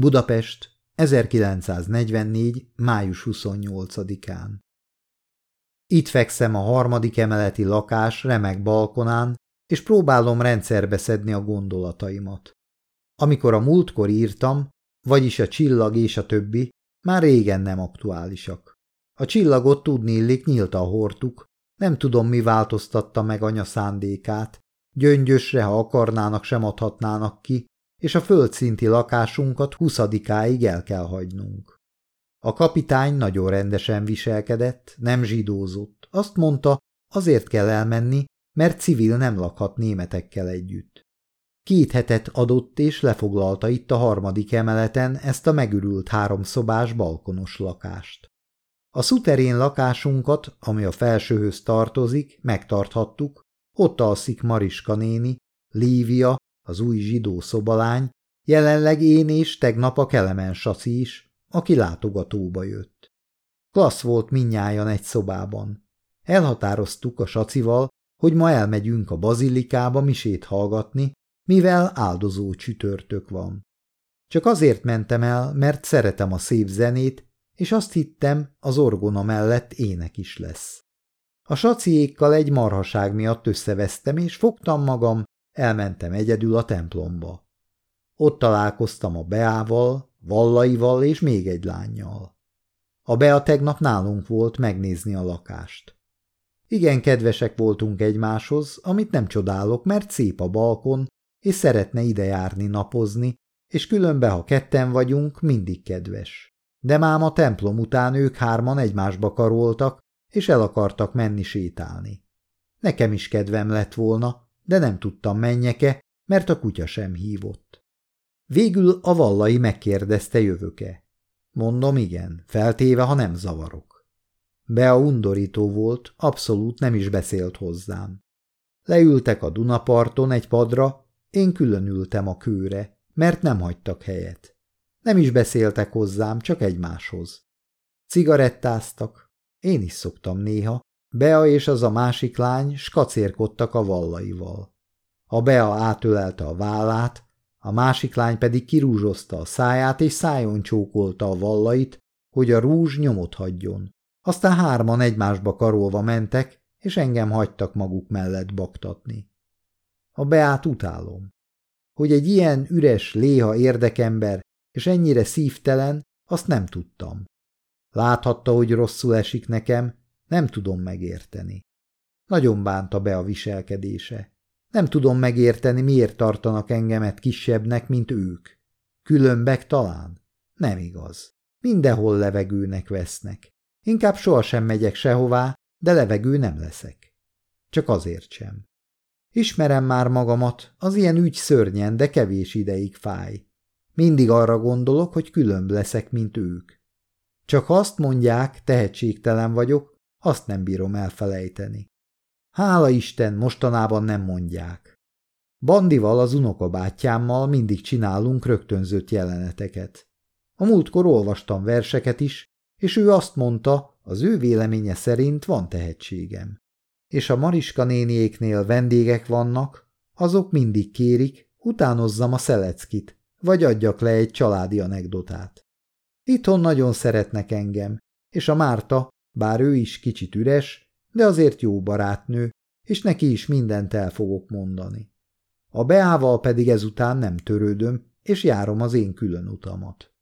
Budapest, 1944. május 28-án. Itt fekszem a harmadik emeleti lakás remek balkonán, és próbálom rendszerbe szedni a gondolataimat. Amikor a múltkor írtam, vagyis a csillag és a többi, már régen nem aktuálisak. A csillagot tudni illik a hortuk, nem tudom, mi változtatta meg anya szándékát, gyöngyösre, ha akarnának, sem adhatnának ki, és a földszinti lakásunkat huszadikáig el kell hagynunk. A kapitány nagyon rendesen viselkedett, nem zsidózott. Azt mondta, azért kell elmenni, mert civil nem lakhat németekkel együtt. Két hetet adott és lefoglalta itt a harmadik emeleten ezt a megürült háromszobás balkonos lakást. A szuterén lakásunkat, ami a felsőhöz tartozik, megtarthattuk, ott alszik Mariska néni, Lívia, az új zsidó szobalány, jelenleg én és tegnap a Kelemen Saci is, aki látogatóba jött. Klassz volt minnyájan egy szobában. Elhatároztuk a sacival, hogy ma elmegyünk a bazilikába misét hallgatni, mivel áldozó csütörtök van. Csak azért mentem el, mert szeretem a szép zenét, és azt hittem, az orgona mellett ének is lesz. A saciékkal egy marhaság miatt összevesztem, és fogtam magam, elmentem egyedül a templomba. Ott találkoztam a Beával, Vallaival és még egy lányjal. A Bea tegnap nálunk volt megnézni a lakást. Igen kedvesek voltunk egymáshoz, amit nem csodálok, mert szép a balkon, és szeretne ide járni napozni, és különben, ha ketten vagyunk, mindig kedves. De mám a templom után ők hárman egymásba karoltak, és el akartak menni sétálni. Nekem is kedvem lett volna, de nem tudtam menjeke, mert a kutya sem hívott. Végül a vallai megkérdezte jövöke. Mondom igen, feltéve, ha nem zavarok. Bea undorító volt, abszolút nem is beszélt hozzám. Leültek a Dunaparton egy padra, én külön ültem a kőre, mert nem hagytak helyet. Nem is beszéltek hozzám, csak egymáshoz. Cigarettáztak, én is szoktam néha, Bea és az a másik lány skacérkodtak a vallaival. A Bea átölelte a vállát, a másik lány pedig kirúzsozta a száját és szájon csókolta a vallait, hogy a rúzs nyomot hagyjon. Aztán hárman egymásba karolva mentek, és engem hagytak maguk mellett baktatni. A Beát utálom. Hogy egy ilyen üres, léha érdekember és ennyire szívtelen, azt nem tudtam. Láthatta, hogy rosszul esik nekem, nem tudom megérteni. Nagyon bánta be a viselkedése. Nem tudom megérteni, miért tartanak engemet kisebbnek, mint ők. Különbek talán? Nem igaz. Mindenhol levegőnek vesznek. Inkább sohasem megyek sehová, de levegő nem leszek. Csak azért sem. Ismerem már magamat, az ilyen ügy szörnyen, de kevés ideig fáj. Mindig arra gondolok, hogy különb leszek, mint ők. Csak azt mondják, tehetségtelen vagyok, azt nem bírom elfelejteni. Hála Isten, mostanában nem mondják. Bandival, az unokabátyámmal mindig csinálunk rögtönzött jeleneteket. A múltkor olvastam verseket is, és ő azt mondta, az ő véleménye szerint van tehetségem. És a Mariska néniéknél vendégek vannak, azok mindig kérik, utánozzam a szeleckit, vagy adjak le egy családi anekdotát. Itthon nagyon szeretnek engem, és a Márta, bár ő is kicsit üres, de azért jó barátnő, és neki is mindent el fogok mondani. A Beával pedig ezután nem törődöm, és járom az én külön utamat.